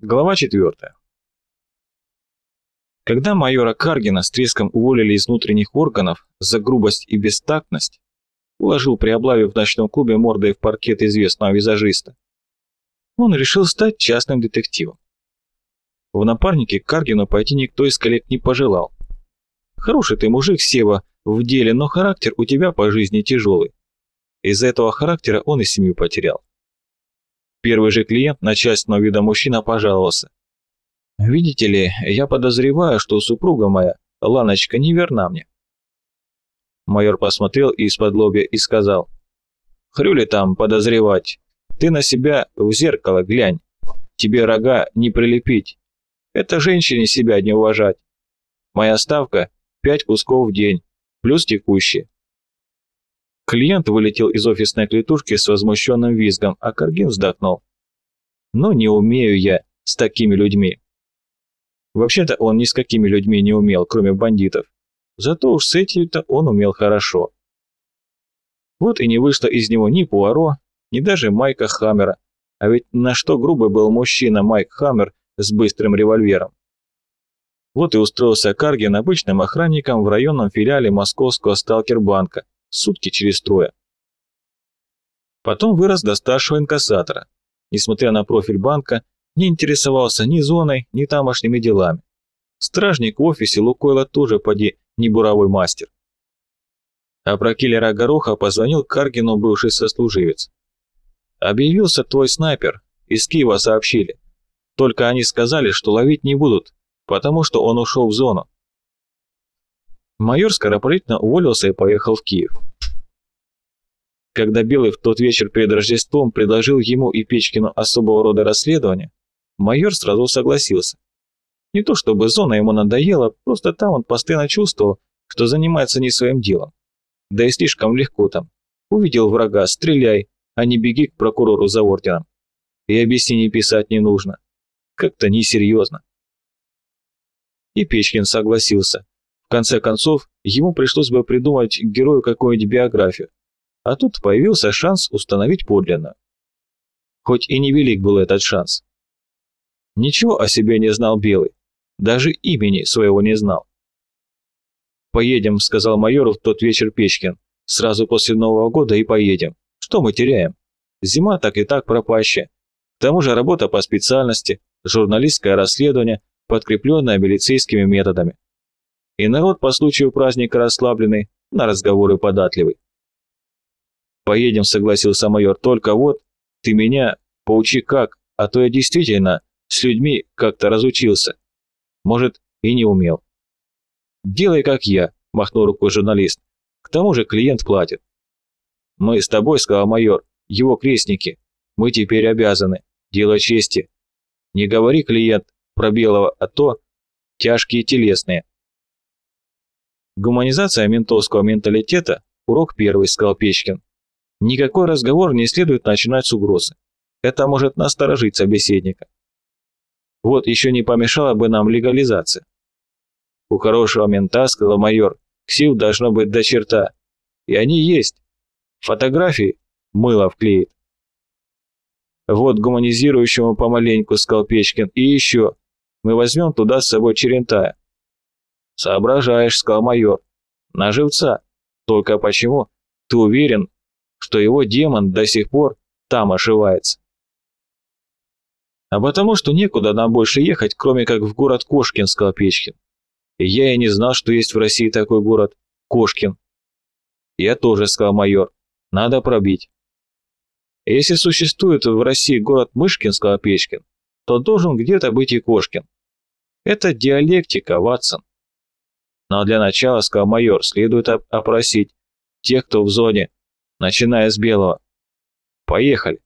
Глава 4. Когда майора Каргина с треском уволили из внутренних органов за грубость и бестактность, уложил при облаве в ночном клубе мордой в паркет известного визажиста, он решил стать частным детективом. В напарнике Каргину пойти никто из коллег не пожелал. Хороший ты мужик, Сева, в деле, но характер у тебя по жизни тяжелый. Из-за этого характера он и семью потерял. Первый же клиент начальственного вида мужчина пожаловался. «Видите ли, я подозреваю, что супруга моя, Ланочка, не верна мне». Майор посмотрел из-под лобья и сказал. «Хрюли там подозревать? Ты на себя в зеркало глянь. Тебе рога не прилепить. Это женщине себя не уважать. Моя ставка – пять кусков в день, плюс текущие. Клиент вылетел из офисной клетушки с возмущенным визгом, а Каргин вздохнул. «Но не умею я с такими людьми». Вообще-то он ни с какими людьми не умел, кроме бандитов. Зато уж с этими-то он умел хорошо. Вот и не вышло из него ни Пуаро, ни даже Майка Хаммера. А ведь на что грубый был мужчина Майк Хаммер с быстрым револьвером. Вот и устроился Каргин обычным охранником в районном филиале московского сталкербанка – сутки через трое. Потом вырос до старшего инкассатора. Несмотря на профиль банка, не интересовался ни зоной, ни тамошними делами. Стражник в офисе Лукойла тоже, поди, не буровой мастер. А про киллера Гороха позвонил Каргину бывший сослуживец. «Объявился твой снайпер, из Киева сообщили. Только они сказали, что ловить не будут, потому что он ушел в зону. Майор скоропалительно уволился и поехал в Киев. Когда Белый в тот вечер перед Рождеством предложил ему и Печкину особого рода расследование, майор сразу согласился. Не то чтобы зона ему надоела, просто там он постоянно чувствовал, что занимается не своим делом. Да и слишком легко там. Увидел врага, стреляй, а не беги к прокурору за орденом. И объяснений писать не нужно. Как-то несерьезно. И Печкин согласился, в конце концов, ему пришлось бы придумать герою какую-нибудь биографию. А тут появился шанс установить подлинно. Хоть и невелик был этот шанс. Ничего о себе не знал Белый, даже имени своего не знал. «Поедем», — сказал майору в тот вечер Печкин. «Сразу после Нового года и поедем. Что мы теряем? Зима так и так пропащая. К тому же работа по специальности, журналистское расследование, подкрепленное милицейскими методами и народ по случаю праздника расслабленный, на разговоры податливый. «Поедем», — согласился майор, — «только вот ты меня поучи как, а то я действительно с людьми как-то разучился. Может, и не умел». «Делай, как я», — махнул рукой журналист. «К тому же клиент платит». «Мы с тобой», — сказал майор, — «его крестники. Мы теперь обязаны. Дело чести. Не говори, клиент, про белого, а то тяжкие телесные». Гуманизация ментовского менталитета – урок первый, сказал Печкин. Никакой разговор не следует начинать с угрозы. Это может насторожить собеседника. Вот еще не помешала бы нам легализация. У хорошего мента, сказал майор, ксив должно быть до черта. И они есть. Фотографии мыло вклеит. Вот гуманизирующему помаленьку, сказал Печкин, и еще. Мы возьмем туда с собой Черентая. «Соображаешь», — сказал майор. «На живца. Только почему? Ты уверен, что его демон до сих пор там ошивается?» «А потому что некуда нам больше ехать, кроме как в город Кошкин», — сказал Печкин. «Я и не знал, что есть в России такой город. Кошкин». «Я тоже», — сказал майор. «Надо пробить». «Если существует в России город Мышкин», — сказал Печкин, то должен где-то быть и Кошкин. Это диалектика, Ватсон. Но для начала, сказал майор, следует опросить тех, кто в зоне, начиная с белого. Поехали.